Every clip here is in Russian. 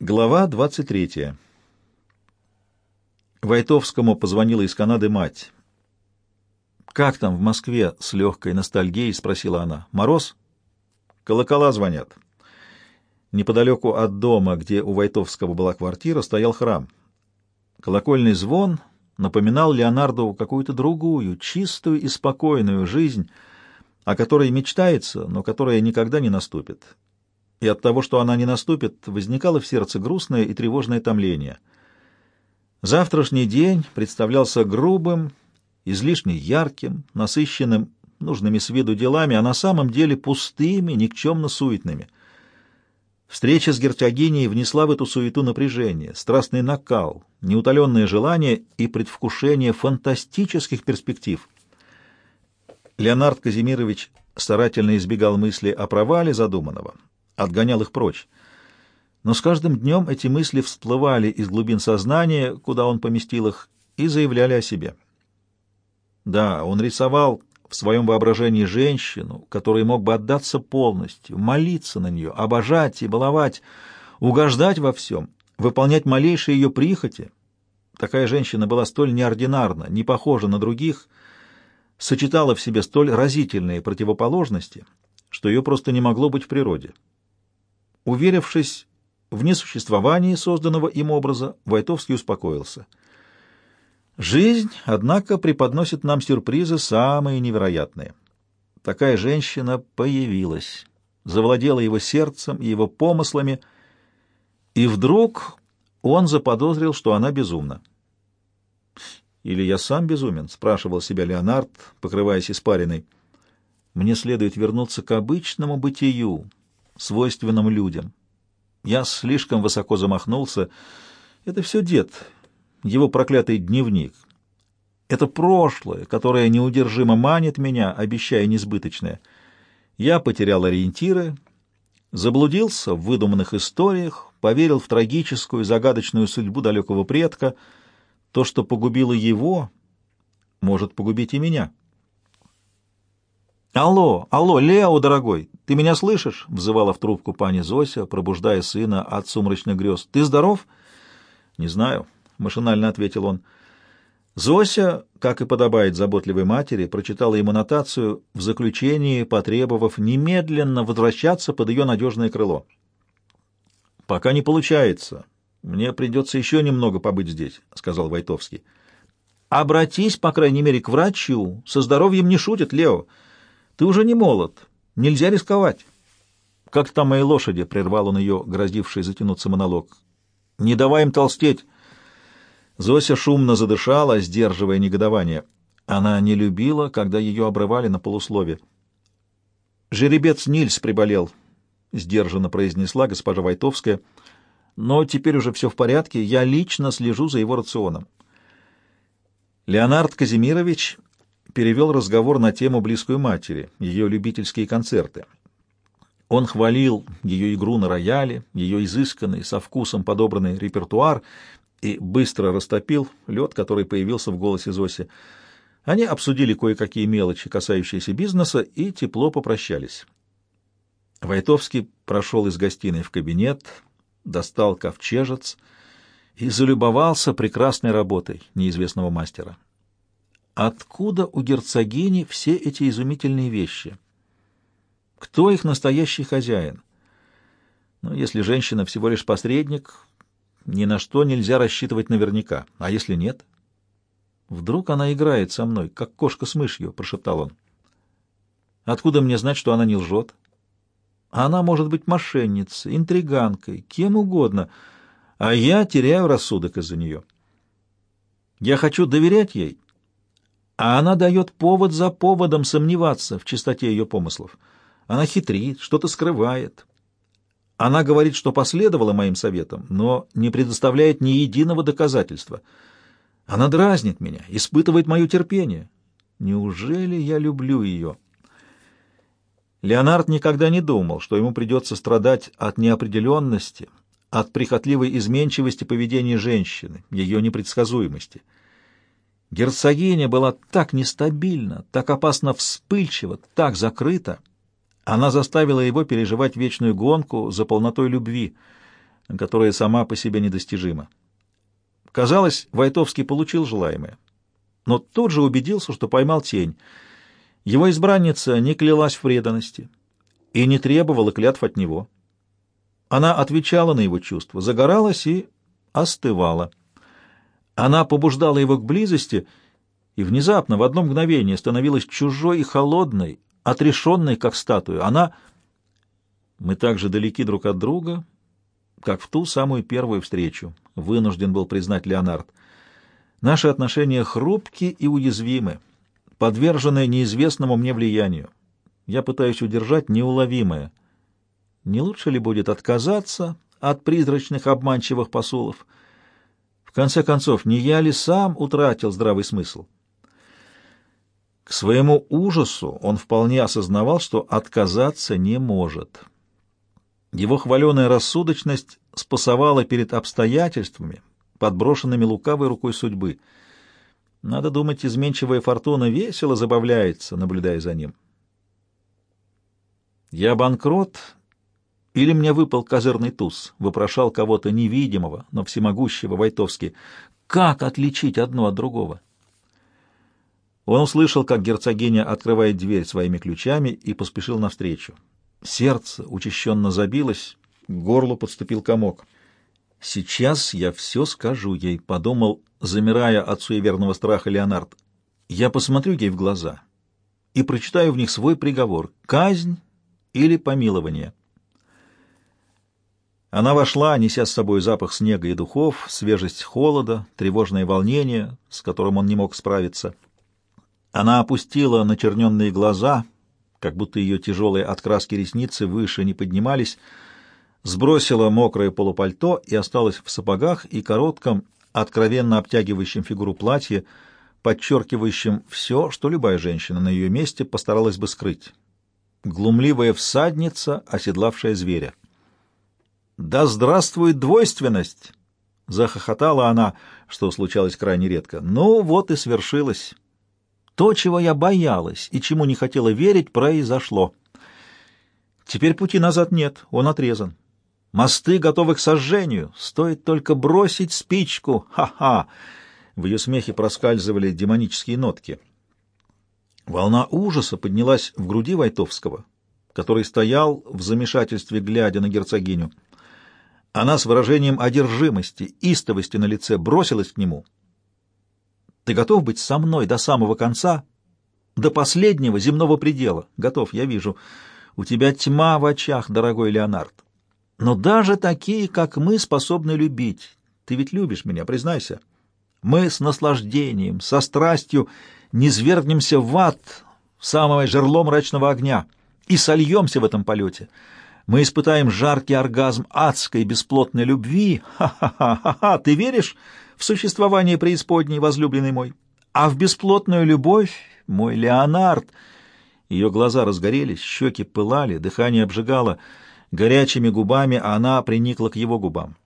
Глава 23. Войтовскому позвонила из Канады мать. «Как там в Москве?» — с легкой ностальгией спросила она. «Мороз?» «Колокола звонят». Неподалеку от дома, где у Войтовского была квартира, стоял храм. Колокольный звон напоминал Леонарду какую-то другую, чистую и спокойную жизнь, о которой мечтается, но которая никогда не наступит и от того, что она не наступит, возникало в сердце грустное и тревожное томление. Завтрашний день представлялся грубым, излишне ярким, насыщенным нужными с виду делами, а на самом деле пустыми, никчемно-суетными. Встреча с герцогиней внесла в эту суету напряжение, страстный накал, неутоленное желание и предвкушение фантастических перспектив. Леонард Казимирович старательно избегал мысли о провале задуманного, отгонял их прочь. Но с каждым днем эти мысли всплывали из глубин сознания, куда он поместил их, и заявляли о себе. Да, он рисовал в своем воображении женщину, которой мог бы отдаться полностью, молиться на нее, обожать и баловать, угождать во всем, выполнять малейшие ее прихоти. Такая женщина была столь неординарна, не похожа на других, сочетала в себе столь разительные противоположности, что ее просто не могло быть в природе. Уверившись в несуществовании созданного им образа, Войтовский успокоился. Жизнь, однако, преподносит нам сюрпризы самые невероятные. Такая женщина появилась, завладела его сердцем и его помыслами, и вдруг он заподозрил, что она безумна. «Или я сам безумен?» — спрашивал себя Леонард, покрываясь испариной. «Мне следует вернуться к обычному бытию, свойственным людям. Я слишком высоко замахнулся. Это все дед, его проклятый дневник. Это прошлое, которое неудержимо манит меня, обещая несбыточное. Я потерял ориентиры, заблудился в выдуманных историях, поверил в трагическую, загадочную судьбу далекого предка. То, что погубило его, может погубить и меня. «Алло, алло, Лео, дорогой, ты меня слышишь?» — взывала в трубку пани Зося, пробуждая сына от сумрачных грез. «Ты здоров?» «Не знаю», — машинально ответил он. Зося, как и подобает заботливой матери, прочитала ему нотацию, в заключении потребовав немедленно возвращаться под ее надежное крыло. «Пока не получается. Мне придется еще немного побыть здесь», — сказал Войтовский. «Обратись, по крайней мере, к врачу. Со здоровьем не шутит, Лео». Ты уже не молод, нельзя рисковать. Как там мои лошади, — прервал он ее, грозивший затянуться монолог. Не давай им толстеть. Зося шумно задышала, сдерживая негодование. Она не любила, когда ее обрывали на полуслове. «Жеребец Нильс приболел», — сдержанно произнесла госпожа Войтовская. «Но теперь уже все в порядке, я лично слежу за его рационом». Леонард Казимирович перевел разговор на тему близкую матери, ее любительские концерты. Он хвалил ее игру на рояле, ее изысканный, со вкусом подобранный репертуар и быстро растопил лед, который появился в голосе Зоси. Они обсудили кое-какие мелочи, касающиеся бизнеса, и тепло попрощались. Войтовский прошел из гостиной в кабинет, достал ковчежец и залюбовался прекрасной работой неизвестного мастера. Откуда у герцогини все эти изумительные вещи? Кто их настоящий хозяин? Но ну, если женщина всего лишь посредник, ни на что нельзя рассчитывать наверняка. А если нет? Вдруг она играет со мной, как кошка с мышью, — прошептал он. Откуда мне знать, что она не лжет? Она может быть мошенницей, интриганкой, кем угодно, а я теряю рассудок из-за нее. Я хочу доверять ей, а она дает повод за поводом сомневаться в чистоте ее помыслов. Она хитрит, что-то скрывает. Она говорит, что последовала моим советам, но не предоставляет ни единого доказательства. Она дразнит меня, испытывает мое терпение. Неужели я люблю ее? Леонард никогда не думал, что ему придется страдать от неопределенности, от прихотливой изменчивости поведения женщины, ее непредсказуемости — Герцогиня была так нестабильна, так опасно вспыльчива, так закрыта. Она заставила его переживать вечную гонку за полнотой любви. которая сама по себе недостижима. Казалось, Войтовский получил желаемое, но тут же убедился, что поймал тень. Его избранница не клялась в преданности и не требовала клятв от него. Она отвечала на его чувства, загоралась и остывала. Она побуждала его к близости и внезапно, в одно мгновение, становилась чужой и холодной, отрешенной, как статуя. Она... Мы так же далеки друг от друга, как в ту самую первую встречу, вынужден был признать Леонард. Наши отношения хрупки и уязвимы, подвержены неизвестному мне влиянию. Я пытаюсь удержать неуловимое. Не лучше ли будет отказаться от призрачных обманчивых посулов? Конце концов, не я ли сам утратил здравый смысл? К своему ужасу он вполне осознавал, что отказаться не может. Его хваленая рассудочность спасовала перед обстоятельствами, подброшенными лукавой рукой судьбы. Надо думать, изменчивая фортуна весело забавляется, наблюдая за ним. «Я банкрот или мне выпал козырный туз?» — вопрошал кого-то невидимого, но всемогущего Войтовский. «Как отличить одно от другого?» Он услышал, как герцогиня открывает дверь своими ключами и поспешил навстречу. Сердце учащенно забилось, к горлу подступил комок. «Сейчас я все скажу ей», — подумал, замирая от суеверного страха Леонард. «Я посмотрю ей в глаза и прочитаю в них свой приговор — казнь или помилование». Она вошла, неся с собой запах снега и духов, свежесть холода, тревожное волнение, с которым он не мог справиться. Она опустила начерненные глаза — как будто ее тяжелые от краски ресницы выше не поднимались, сбросила мокрое полупальто и осталась в сапогах и коротком, откровенно обтягивающем фигуру платье, подчеркивающем все, что любая женщина на ее месте постаралась бы скрыть. Глумливая всадница, оседлавшая зверя. «Да здравствует двойственность!» — захохотала она, что случалось крайне редко. «Ну, вот и свершилось». То, чего я боялась и чему не хотела верить, произошло. Теперь пути назад нет, он отрезан. Мосты готовы к сожжению, стоит только бросить спичку. Ха-ха! В ее смехе проскальзывали демонические нотки. Волна ужаса поднялась в груди Войтовского, который стоял в замешательстве, глядя на герцогиню. Она с выражением одержимости, истовости на лице бросилась к нему — ты готов быть со мной до самого конца, до последнего земного предела? Готов, я вижу. У тебя тьма в очах, дорогой Леонард. Но даже такие, как мы, способны любить. Ты ведь любишь меня, признайся. Мы с наслаждением, со страстью не свергнемся в ад, в самое жерло мрачного огня, и сольемся в этом полете. Мы испытаем жаркий оргазм адской бесплотной любви. Ха-ха-ха-ха! Ты веришь? в существование преисподней, возлюбленный мой, а в бесплотную любовь, мой Леонард. Ее глаза разгорелись, щеки пылали, дыхание обжигало, горячими губами она приникла к его губам.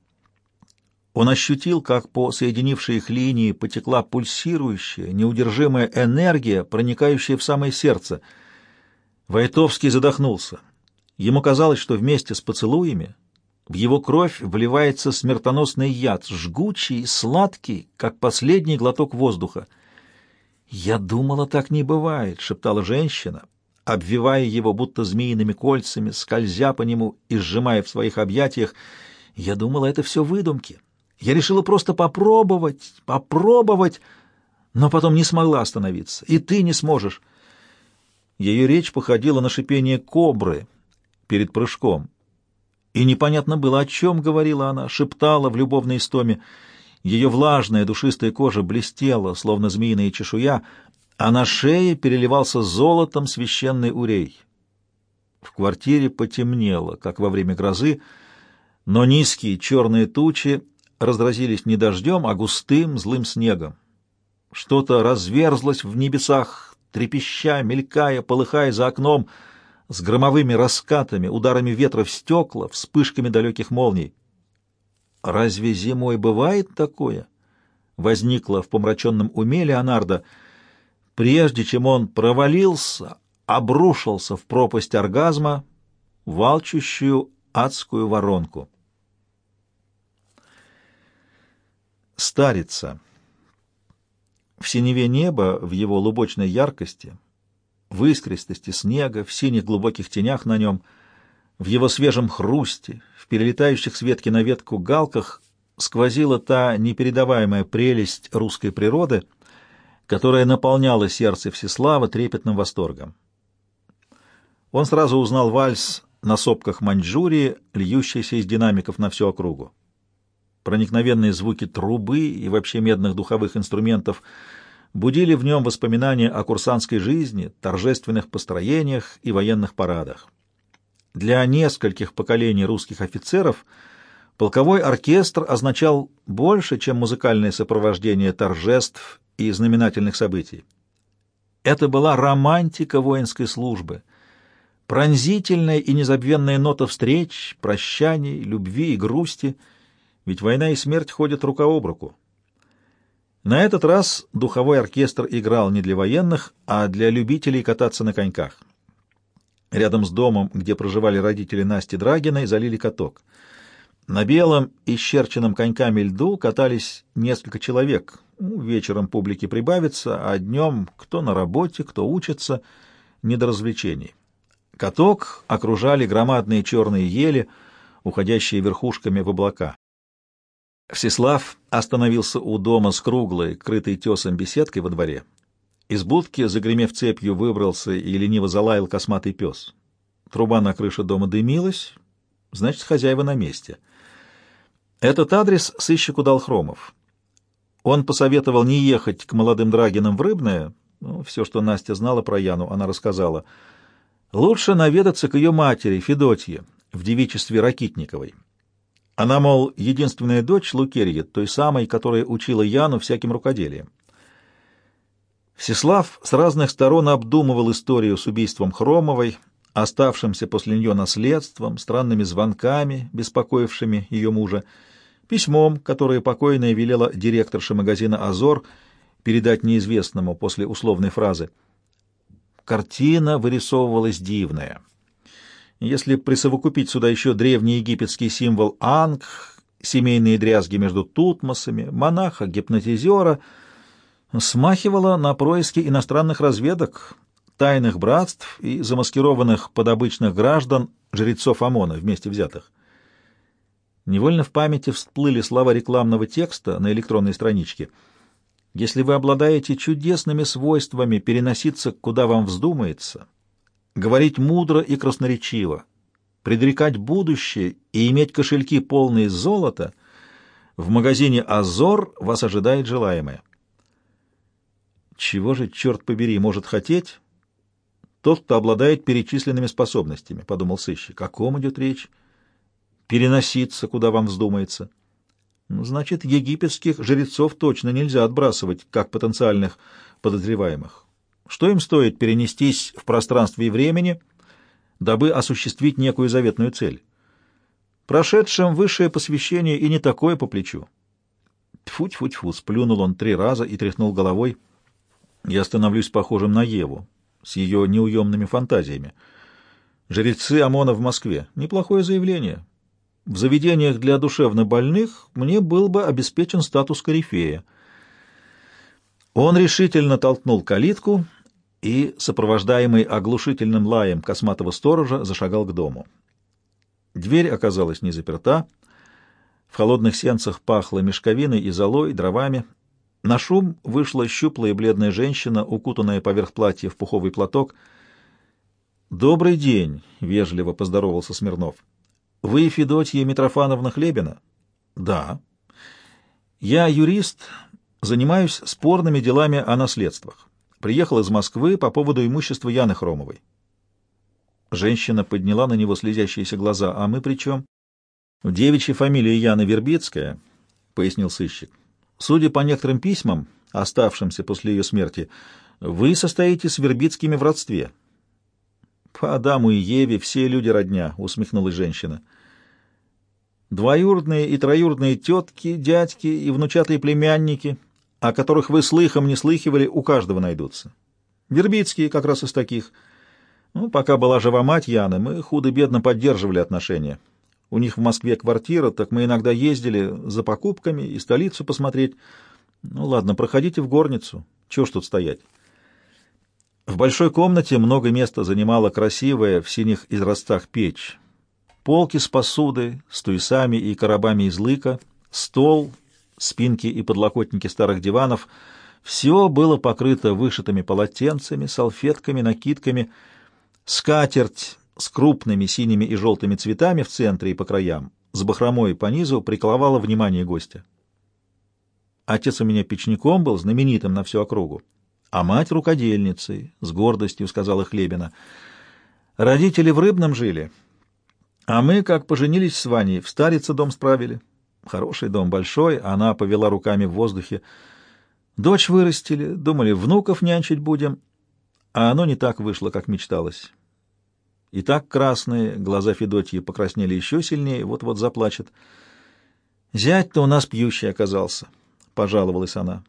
Он ощутил, как по соединившей их линии потекла пульсирующая, неудержимая энергия, проникающая в самое сердце. Войтовский задохнулся. Ему казалось, что вместе с поцелуями в его кровь вливается смертоносный яд, жгучий, сладкий, как последний глоток воздуха. «Я думала, так не бывает», — шептала женщина, обвивая его будто змеиными кольцами, скользя по нему и сжимая в своих объятиях. «Я думала, это все выдумки. Я решила просто попробовать, попробовать, но потом не смогла остановиться. И ты не сможешь». Ее речь походила на шипение кобры перед прыжком. И непонятно было, о чем говорила она, шептала в любовной истоме. Ее влажная душистая кожа блестела, словно змеиная чешуя, а на шее переливался золотом священный урей. В квартире потемнело, как во время грозы, но низкие черные тучи разразились не дождем, а густым злым снегом. Что-то разверзлось в небесах, трепеща, мелькая, полыхая за окном — с громовыми раскатами, ударами ветра в стекла, вспышками далеких молний. «Разве зимой бывает такое?» возникло в помраченном уме Леонардо, прежде чем он провалился, обрушился в пропасть оргазма, волчущую адскую воронку. Старица. В синеве неба, в его лубочной яркости, в искристости снега, в синих глубоких тенях на нем, в его свежем хрусте, в перелетающих с ветки на ветку галках сквозила та непередаваемая прелесть русской природы, которая наполняла сердце Всеслава трепетным восторгом. Он сразу узнал вальс на сопках Маньчжурии, льющийся из динамиков на всю округу. Проникновенные звуки трубы и вообще медных духовых инструментов будили в нем воспоминания о курсантской жизни, торжественных построениях и военных парадах. Для нескольких поколений русских офицеров полковой оркестр означал больше, чем музыкальное сопровождение торжеств и знаменательных событий. Это была романтика воинской службы, пронзительная и незабвенная нота встреч, прощаний, любви и грусти — ведь война и смерть ходят рука об руку. На этот раз духовой оркестр играл не для военных, а для любителей кататься на коньках. Рядом с домом, где проживали родители Насти Драгиной, залили каток. На белом, исчерченном коньками льду катались несколько человек. Ну, вечером публики прибавится, а днем кто на работе, кто учится, не до развлечений. Каток окружали громадные черные ели, уходящие верхушками в облака. Всеслав остановился у дома с круглой, крытой тесом беседкой во дворе. Из будки, загремев цепью, выбрался и лениво залаял косматый пес. Труба на крыше дома дымилась, значит, хозяева на месте. Этот адрес сыщику дал Хромов. Он посоветовал не ехать к молодым Драгинам в Рыбное, ну, все, что Настя знала про Яну, она рассказала. Лучше наведаться к ее матери, Федотье, в девичестве Ракитниковой. Она, мол, единственная дочь Лукерьи, той самой, которая учила Яну всяким рукоделием. Всеслав с разных сторон обдумывал историю с убийством Хромовой, оставшимся после нее наследством, странными звонками, беспокоившими ее мужа, письмом, которое покойная велела директорше магазина «Азор» передать неизвестному после условной фразы. Картина вырисовывалась дивная. Если присовокупить сюда еще древний египетский символ Анг, семейные дрязги между тутмосами, монаха, гипнотизера, смахивало на происки иностранных разведок, тайных братств и замаскированных под обычных граждан жрецов ОМОНа вместе взятых. Невольно в памяти всплыли слова рекламного текста на электронной страничке. «Если вы обладаете чудесными свойствами переноситься, куда вам вздумается», говорить мудро и красноречиво, предрекать будущее и иметь кошельки полные золота, в магазине «Азор» вас ожидает желаемое. Чего же, черт побери, может хотеть тот, кто обладает перечисленными способностями, — подумал сыщик. О ком идет речь? Переноситься, куда вам вздумается. Ну, значит, египетских жрецов точно нельзя отбрасывать, как потенциальных подозреваемых. Что им стоит перенестись в пространстве и времени, дабы осуществить некую заветную цель? Прошедшим высшее посвящение и не такое по плечу. Тьфу-тьфу-тьфу, сплюнул он три раза и тряхнул головой. Я становлюсь похожим на Еву, с ее неуемными фантазиями. Жрецы ОМОНа в Москве. Неплохое заявление. В заведениях для душевно больных мне был бы обеспечен статус корифея. Он решительно толкнул калитку и, сопровождаемый оглушительным лаем косматого сторожа, зашагал к дому. Дверь оказалась не заперта. В холодных сенцах пахло мешковиной и золой, дровами. На шум вышла щуплая бледная женщина, укутанная поверх платья в пуховый платок. «Добрый день!» — вежливо поздоровался Смирнов. «Вы Федотья Митрофановна Хлебина?» «Да». «Я юрист, Занимаюсь спорными делами о наследствах. Приехал из Москвы по поводу имущества Яны Хромовой. Женщина подняла на него слезящиеся глаза. «А мы при чем?» «Девичья фамилия Яна Вербицкая», — пояснил сыщик. «Судя по некоторым письмам, оставшимся после ее смерти, вы состоите с Вербицкими в родстве». «По Адаму и Еве все люди родня», — усмехнулась женщина. «Двоюродные и троюродные тетки, дядьки и внучатые племянники о которых вы слыхом не слыхивали, у каждого найдутся. Вербицкие как раз из таких. Ну, пока была жива мать Яны, мы худо-бедно поддерживали отношения. У них в Москве квартира, так мы иногда ездили за покупками и столицу посмотреть. Ну ладно, проходите в горницу. Чего ж тут стоять? В большой комнате много места занимала красивая в синих израстах печь. Полки с посудой, с туесами и коробами из лыка, стол, спинки и подлокотники старых диванов — все было покрыто вышитыми полотенцами, салфетками, накидками, скатерть с крупными синими и желтыми цветами в центре и по краям, с бахромой по низу приковала внимание гостя. Отец у меня печником был, знаменитым на всю округу, а мать рукодельницей, с гордостью сказала Хлебина. Родители в Рыбном жили, а мы, как поженились с Ваней, в Старице дом справили. Хороший дом, большой, она повела руками в воздухе. Дочь вырастили, думали, внуков нянчить будем, а оно не так вышло, как мечталось. И так красные, глаза Федотьи покраснели еще сильнее, вот-вот заплачет. «Зять-то у нас пьющий оказался», — пожаловалась она.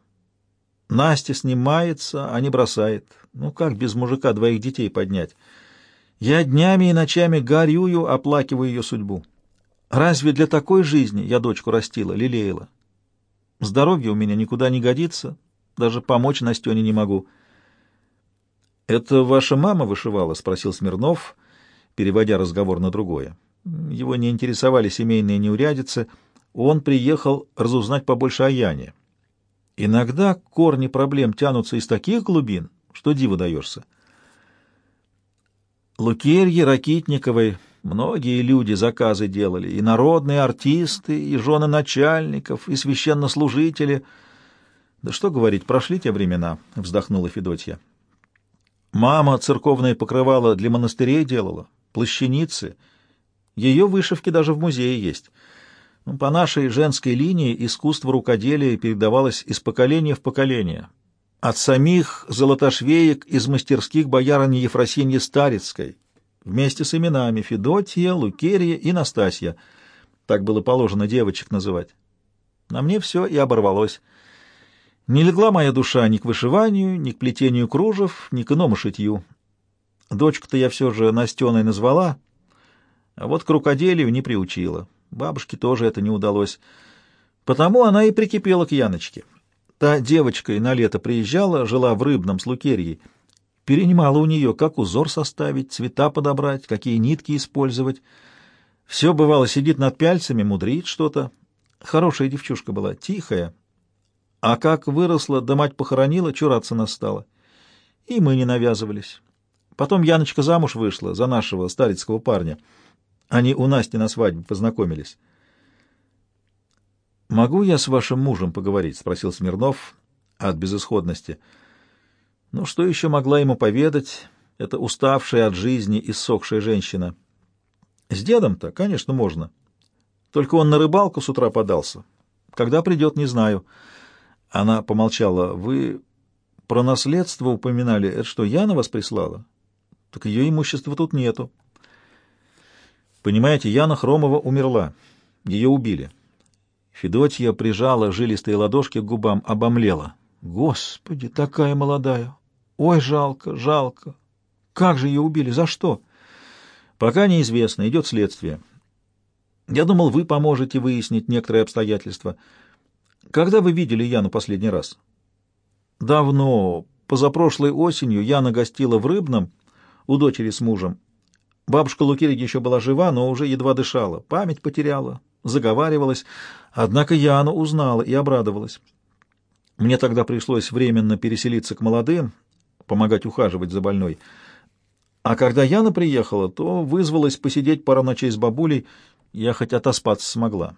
«Настя снимается, а не бросает. Ну как без мужика двоих детей поднять? Я днями и ночами горюю, оплакиваю ее судьбу. Разве для такой жизни я дочку растила, лелеяла? Здоровье у меня никуда не годится, даже помочь Настене не могу». «Это ваша мама вышивала?» — спросил Смирнов, переводя разговор на другое. Его не интересовали семейные неурядицы, он приехал разузнать побольше о Яне. Иногда корни проблем тянутся из таких глубин, что диву даешься. Лукерье Ракитниковой многие люди заказы делали, и народные артисты, и жены начальников, и священнослужители. Да что говорить, прошли те времена, — вздохнула Федотья. Мама церковное покрывало для монастырей делала, плащаницы. Ее вышивки даже в музее есть. Ну, по нашей женской линии искусство рукоделия передавалось из поколения в поколение. От самих золотошвеек из мастерских боярыни Ефросиньи Старицкой, вместе с именами Федотья, Лукерия и Настасья. Так было положено девочек называть. На мне все и оборвалось. Не легла моя душа ни к вышиванию, ни к плетению кружев, ни к иному шитью. Дочку-то я все же Настеной назвала, а вот к рукоделию не приучила. Бабушке тоже это не удалось. Потому она и прикипела к Яночке. Та девочка и на лето приезжала, жила в Рыбном с Лукерьей. Перенимала у нее, как узор составить, цвета подобрать, какие нитки использовать. Все, бывало, сидит над пяльцами, мудрит что-то. Хорошая девчушка была, тихая. А как выросла, да мать похоронила, чураться нас стала. И мы не навязывались. Потом Яночка замуж вышла за нашего старецкого парня — они у Насти на свадьбе познакомились. «Могу я с вашим мужем поговорить?» — спросил Смирнов от безысходности. Ну, что еще могла ему поведать эта уставшая от жизни и ссохшая женщина? С дедом-то, конечно, можно. Только он на рыбалку с утра подался. Когда придет, не знаю. Она помолчала. Вы про наследство упоминали. Это что, Яна вас прислала? Так ее имущества тут нету. Понимаете, Яна Хромова умерла. Ее убили. Федотья прижала жилистые ладошки к губам, обомлела. Господи, такая молодая! Ой, жалко, жалко! Как же ее убили? За что? Пока неизвестно, идет следствие. Я думал, вы поможете выяснить некоторые обстоятельства. Когда вы видели Яну последний раз? Давно, позапрошлой осенью, Яна гостила в Рыбном у дочери с мужем. Бабушка Лукерья еще была жива, но уже едва дышала, память потеряла, заговаривалась, однако Яна узнала и обрадовалась. Мне тогда пришлось временно переселиться к молодым, помогать ухаживать за больной. А когда Яна приехала, то вызвалась посидеть пару ночей с бабулей, я хоть отоспаться смогла.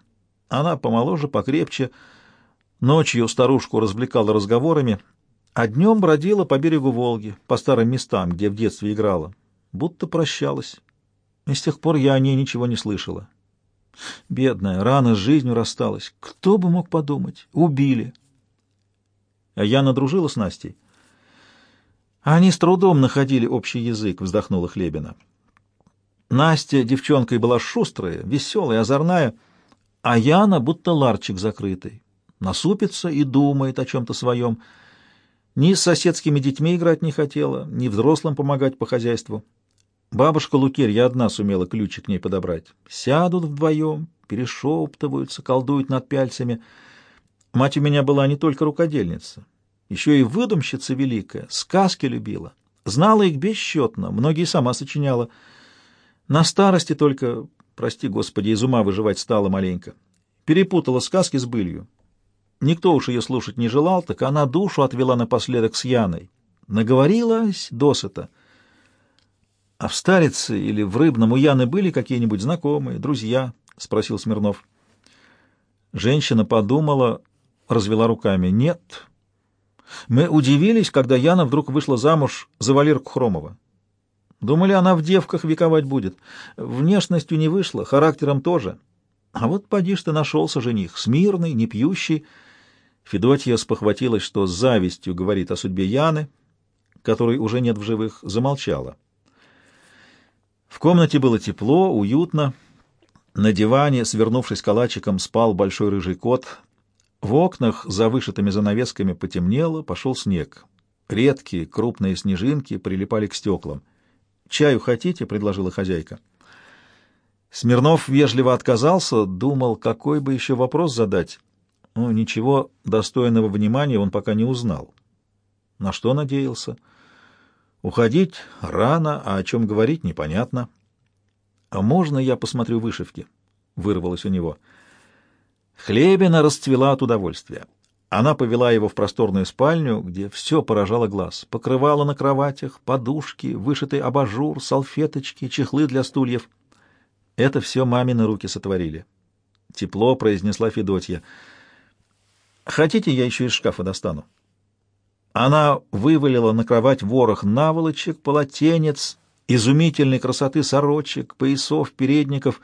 Она помоложе, покрепче, ночью старушку развлекала разговорами, а днем бродила по берегу Волги, по старым местам, где в детстве играла будто прощалась. И с тех пор я о ней ничего не слышала. Бедная, рано с жизнью рассталась. Кто бы мог подумать? Убили. А я надружила с Настей. Они с трудом находили общий язык, вздохнула Хлебина. Настя девчонкой была шустрая, веселая, озорная, а Яна будто ларчик закрытый. Насупится и думает о чем-то своем. Ни с соседскими детьми играть не хотела, ни взрослым помогать по хозяйству. Бабушка Лукерья одна сумела ключик к ней подобрать. Сядут вдвоем, перешептываются, колдуют над пяльцами. Мать у меня была не только рукодельница, еще и выдумщица великая, сказки любила. Знала их бесчетно, многие сама сочиняла. На старости только, прости господи, из ума выживать стала маленько. Перепутала сказки с былью. Никто уж ее слушать не желал, так она душу отвела напоследок с Яной. Наговорилась досыта. А в Старице или в Рыбном у Яны были какие-нибудь знакомые, друзья? — спросил Смирнов. Женщина подумала, развела руками. Нет. Мы удивились, когда Яна вдруг вышла замуж за Валерку Хромова. Думали, она в девках вековать будет. Внешностью не вышла, характером тоже. А вот поди что нашелся жених, смирный, не пьющий. Федотья спохватилась, что с завистью говорит о судьбе Яны, которой уже нет в живых, замолчала. В комнате было тепло, уютно. На диване, свернувшись калачиком, спал большой рыжий кот. В окнах за вышитыми занавесками потемнело, пошел снег. Редкие крупные снежинки прилипали к стеклам. «Чаю хотите?» — предложила хозяйка. Смирнов вежливо отказался, думал, какой бы еще вопрос задать. Но ничего достойного внимания он пока не узнал. На что надеялся? — Уходить рано, а о чем говорить непонятно. — А можно я посмотрю вышивки? — вырвалось у него. Хлебина расцвела от удовольствия. Она повела его в просторную спальню, где все поражало глаз. Покрывало на кроватях, подушки, вышитый абажур, салфеточки, чехлы для стульев. Это все мамины руки сотворили. Тепло произнесла Федотья. «Хотите, я еще из шкафа достану?» Она вывалила на кровать ворох наволочек, полотенец, изумительной красоты сорочек, поясов, передников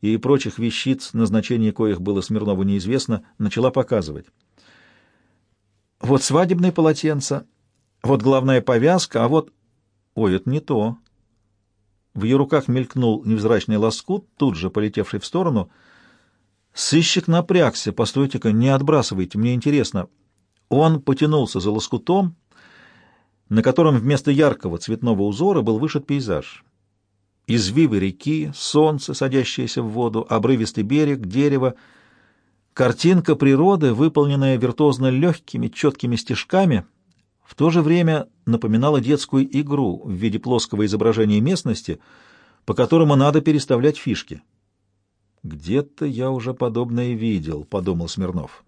и прочих вещиц, назначение коих было Смирнову неизвестно, начала показывать. Вот свадебное полотенце, вот главная повязка, а вот... Ой, это не то. В ее руках мелькнул невзрачный лоскут, тут же полетевший в сторону. Сыщик напрягся. Постойте-ка, не отбрасывайте, мне интересно. Он потянулся за лоскутом, на котором вместо яркого цветного узора был вышит пейзаж. Извивы реки, солнце, садящееся в воду, обрывистый берег, дерево. Картинка природы, выполненная виртуозно легкими, четкими стежками, в то же время напоминала детскую игру в виде плоского изображения местности, по которому надо переставлять фишки. «Где-то я уже подобное видел», — подумал Смирнов.